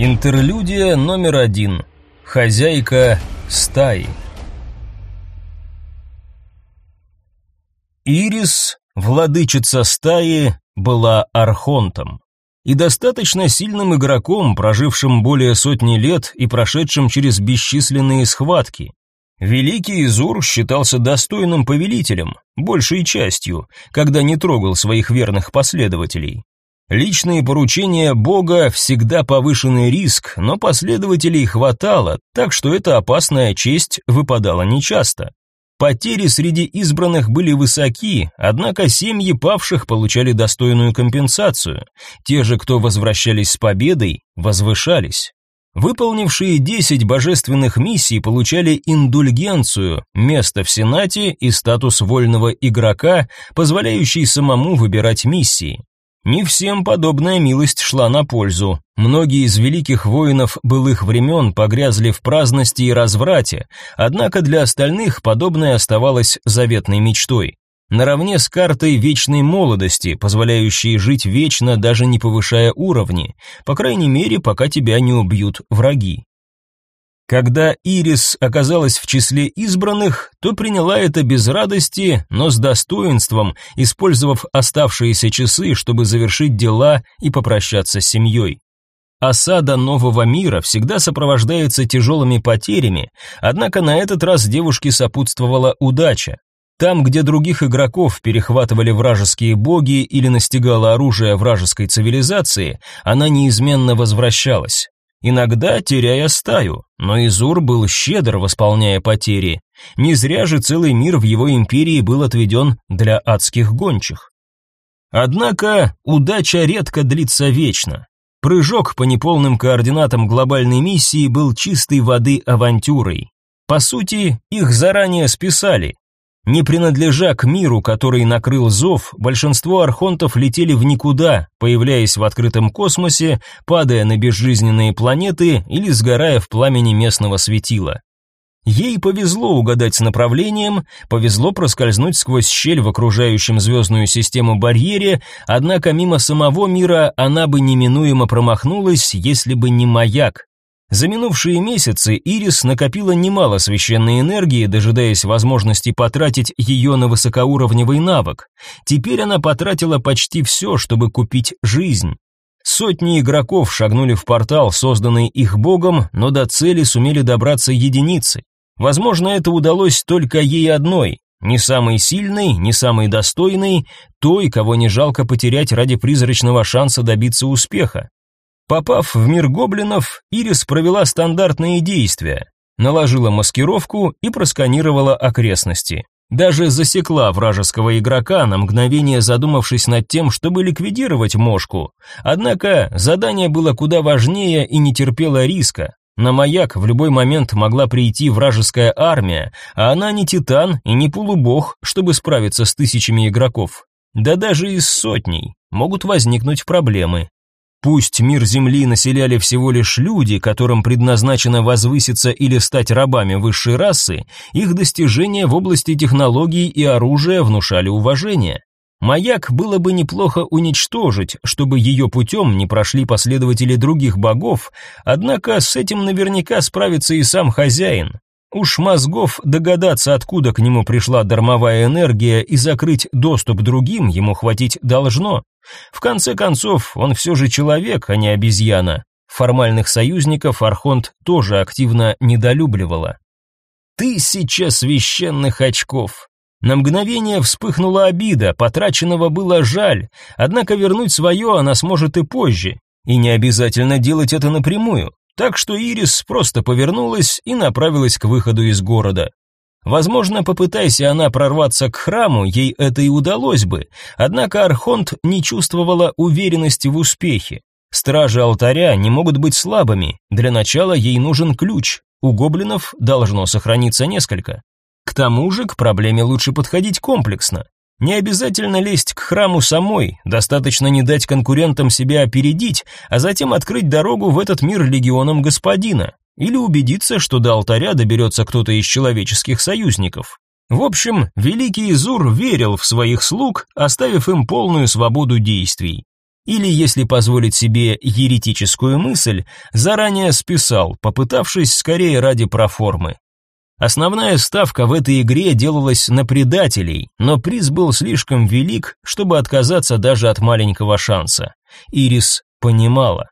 Интерлюдия номер один. Хозяйка стаи. Ирис, владычица стаи, была архонтом и достаточно сильным игроком, прожившим более сотни лет и прошедшим через бесчисленные схватки. Великий Изур считался достойным повелителем, большей частью, когда не трогал своих верных последователей. Личные поручения Бога всегда повышенный риск, но последователей хватало, так что эта опасная честь выпадала нечасто. Потери среди избранных были высоки, однако семьи павших получали достойную компенсацию. Те же, кто возвращались с победой, возвышались. Выполнившие 10 божественных миссий получали индульгенцию, место в Сенате и статус вольного игрока, позволяющий самому выбирать миссии. Не всем подобная милость шла на пользу. Многие из великих воинов былых времен погрязли в праздности и разврате, однако для остальных подобное оставалось заветной мечтой. Наравне с картой вечной молодости, позволяющей жить вечно, даже не повышая уровни, по крайней мере, пока тебя не убьют враги. Когда Ирис оказалась в числе избранных, то приняла это без радости, но с достоинством, использовав оставшиеся часы, чтобы завершить дела и попрощаться с семьей. Осада нового мира всегда сопровождается тяжелыми потерями, однако на этот раз девушке сопутствовала удача. Там, где других игроков перехватывали вражеские боги или настигало оружие вражеской цивилизации, она неизменно возвращалась иногда теряя стаю, но Изур был щедр, восполняя потери. Не зря же целый мир в его империи был отведен для адских гончих. Однако удача редко длится вечно. Прыжок по неполным координатам глобальной миссии был чистой воды авантюрой. По сути, их заранее списали, не принадлежа к миру, который накрыл зов, большинство архонтов летели в никуда, появляясь в открытом космосе, падая на безжизненные планеты или сгорая в пламени местного светила. Ей повезло угадать с направлением, повезло проскользнуть сквозь щель в окружающем звездную систему барьере, однако мимо самого мира она бы неминуемо промахнулась, если бы не маяк, за минувшие месяцы Ирис накопила немало священной энергии, дожидаясь возможности потратить ее на высокоуровневый навык. Теперь она потратила почти все, чтобы купить жизнь. Сотни игроков шагнули в портал, созданный их богом, но до цели сумели добраться единицы. Возможно, это удалось только ей одной, не самой сильной, не самой достойной, той, кого не жалко потерять ради призрачного шанса добиться успеха. Попав в мир гоблинов, Ирис провела стандартные действия, наложила маскировку и просканировала окрестности. Даже засекла вражеского игрока, на мгновение задумавшись над тем, чтобы ликвидировать мошку. Однако задание было куда важнее и не терпело риска. На маяк в любой момент могла прийти вражеская армия, а она не титан и не полубог, чтобы справиться с тысячами игроков. Да даже и с сотней могут возникнуть проблемы. Пусть мир Земли населяли всего лишь люди, которым предназначено возвыситься или стать рабами высшей расы, их достижения в области технологий и оружия внушали уважение. Маяк было бы неплохо уничтожить, чтобы ее путем не прошли последователи других богов, однако с этим наверняка справится и сам хозяин. Уж мозгов догадаться, откуда к нему пришла дармовая энергия и закрыть доступ другим ему хватить должно. В конце концов, он все же человек, а не обезьяна. Формальных союзников Архонт тоже активно недолюбливала. Тысяча священных очков. На мгновение вспыхнула обида, потраченного было жаль, однако вернуть свое она сможет и позже, и не обязательно делать это напрямую. Так что Ирис просто повернулась и направилась к выходу из города. Возможно, попытайся она прорваться к храму, ей это и удалось бы, однако Архонт не чувствовала уверенности в успехе. Стражи алтаря не могут быть слабыми, для начала ей нужен ключ, у гоблинов должно сохраниться несколько. К тому же к проблеме лучше подходить комплексно. Не обязательно лезть к храму самой, достаточно не дать конкурентам себя опередить, а затем открыть дорогу в этот мир легионам господина или убедиться, что до алтаря доберется кто-то из человеческих союзников. В общем, великий Изур верил в своих слуг, оставив им полную свободу действий. Или, если позволить себе еретическую мысль, заранее списал, попытавшись скорее ради проформы. Основная ставка в этой игре делалась на предателей, но приз был слишком велик, чтобы отказаться даже от маленького шанса. Ирис понимала.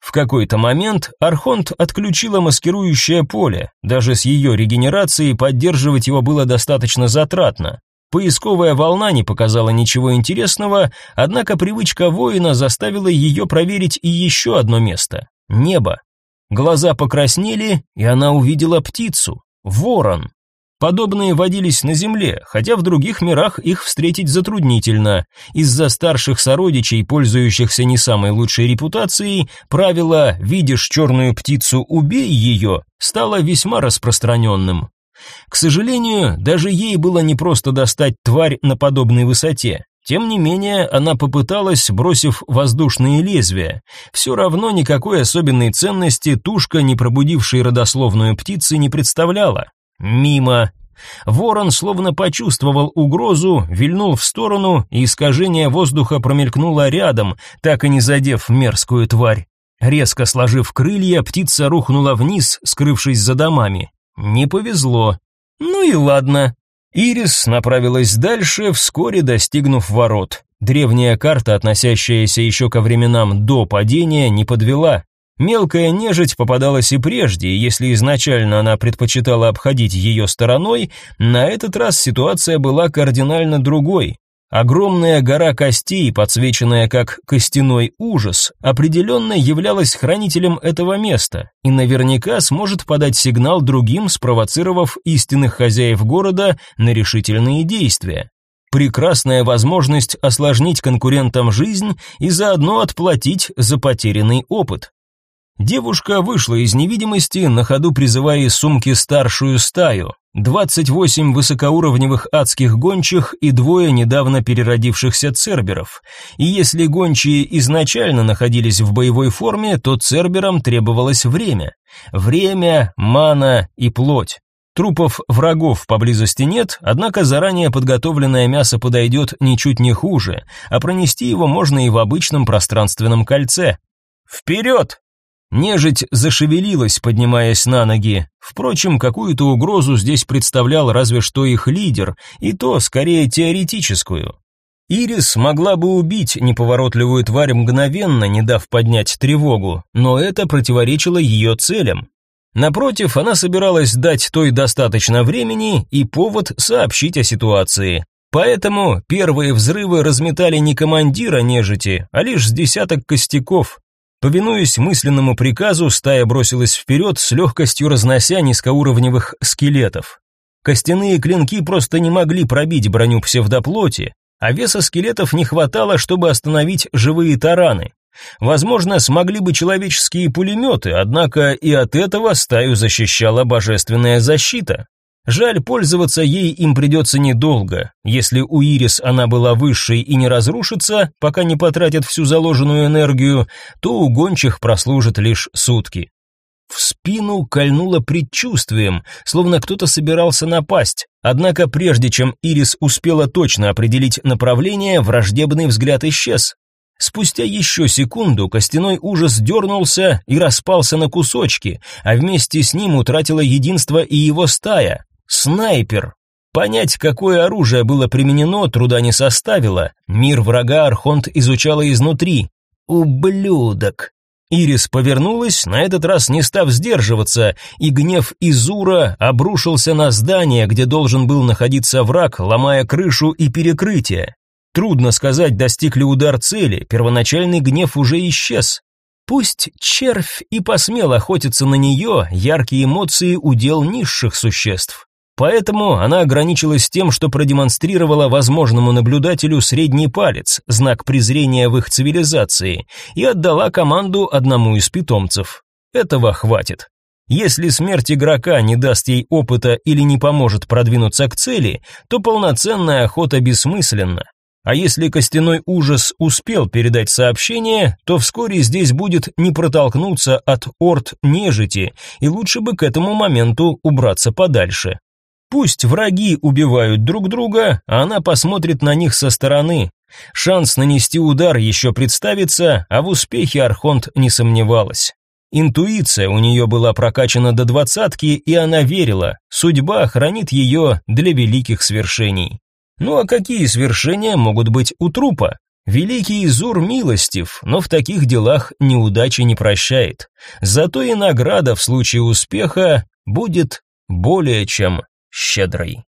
В какой-то момент Архонт отключила маскирующее поле, даже с ее регенерацией поддерживать его было достаточно затратно. Поисковая волна не показала ничего интересного, однако привычка воина заставила ее проверить и еще одно место — небо. Глаза покраснели, и она увидела птицу — ворон. Подобные водились на земле, хотя в других мирах их встретить затруднительно. Из-за старших сородичей, пользующихся не самой лучшей репутацией, правило «видишь черную птицу, убей ее» стало весьма распространенным. К сожалению, даже ей было непросто достать тварь на подобной высоте. Тем не менее, она попыталась, бросив воздушные лезвия. Все равно никакой особенной ценности тушка, не пробудившей родословную птицы, не представляла. Мимо. Ворон словно почувствовал угрозу, вильнул в сторону, и искажение воздуха промелькнуло рядом, так и не задев мерзкую тварь. Резко сложив крылья, птица рухнула вниз, скрывшись за домами. Не повезло. Ну и ладно. Ирис направилась дальше, вскоре достигнув ворот. Древняя карта, относящаяся еще ко временам до падения, не подвела. Мелкая нежить попадалась и прежде, если изначально она предпочитала обходить ее стороной, на этот раз ситуация была кардинально другой. Огромная гора костей, подсвеченная как костяной ужас, определенно являлась хранителем этого места и наверняка сможет подать сигнал другим, спровоцировав истинных хозяев города на решительные действия. Прекрасная возможность осложнить конкурентам жизнь и заодно отплатить за потерянный опыт. Девушка вышла из невидимости, на ходу призывая из сумки старшую стаю. 28 высокоуровневых адских гончих и двое недавно переродившихся церберов. И если гончие изначально находились в боевой форме, то церберам требовалось время. Время, мана и плоть. Трупов врагов поблизости нет, однако заранее подготовленное мясо подойдет ничуть не хуже, а пронести его можно и в обычном пространственном кольце. «Вперед!» Нежить зашевелилась, поднимаясь на ноги. Впрочем, какую-то угрозу здесь представлял разве что их лидер, и то скорее теоретическую. Ирис могла бы убить неповоротливую тварь мгновенно, не дав поднять тревогу, но это противоречило ее целям. Напротив, она собиралась дать той достаточно времени и повод сообщить о ситуации. Поэтому первые взрывы разметали не командира нежити, а лишь с десяток костяков, Повинуясь мысленному приказу, стая бросилась вперед с легкостью разнося низкоуровневых скелетов. Костяные клинки просто не могли пробить броню псевдоплоти, а веса скелетов не хватало, чтобы остановить живые тараны. Возможно, смогли бы человеческие пулеметы, однако и от этого стаю защищала божественная защита. Жаль, пользоваться ей им придется недолго. Если у Ирис она была высшей и не разрушится, пока не потратят всю заложенную энергию, то у гончих прослужит лишь сутки. В спину кольнуло предчувствием, словно кто-то собирался напасть. Однако прежде чем Ирис успела точно определить направление, враждебный взгляд исчез. Спустя еще секунду костяной ужас дернулся и распался на кусочки, а вместе с ним утратила единство и его стая. Снайпер. Понять, какое оружие было применено, труда не составило. Мир врага Архонт изучала изнутри. Ублюдок. Ирис повернулась, на этот раз не став сдерживаться, и гнев Изура обрушился на здание, где должен был находиться враг, ломая крышу и перекрытие. Трудно сказать, достиг ли удар цели, первоначальный гнев уже исчез. Пусть червь и посмел охотиться на нее, яркие эмоции удел низших существ. Поэтому она ограничилась тем, что продемонстрировала возможному наблюдателю средний палец, знак презрения в их цивилизации, и отдала команду одному из питомцев. Этого хватит. Если смерть игрока не даст ей опыта или не поможет продвинуться к цели, то полноценная охота бессмысленна. А если костяной ужас успел передать сообщение, то вскоре здесь будет не протолкнуться от орд нежити, и лучше бы к этому моменту убраться подальше. Пусть враги убивают друг друга, а она посмотрит на них со стороны. Шанс нанести удар еще представится, а в успехе Архонт не сомневалась. Интуиция у нее была прокачана до двадцатки, и она верила, судьба хранит ее для великих свершений. Ну а какие свершения могут быть у трупа? Великий Изур милостив, но в таких делах неудачи не прощает. Зато и награда в случае успеха будет более чем щедрой.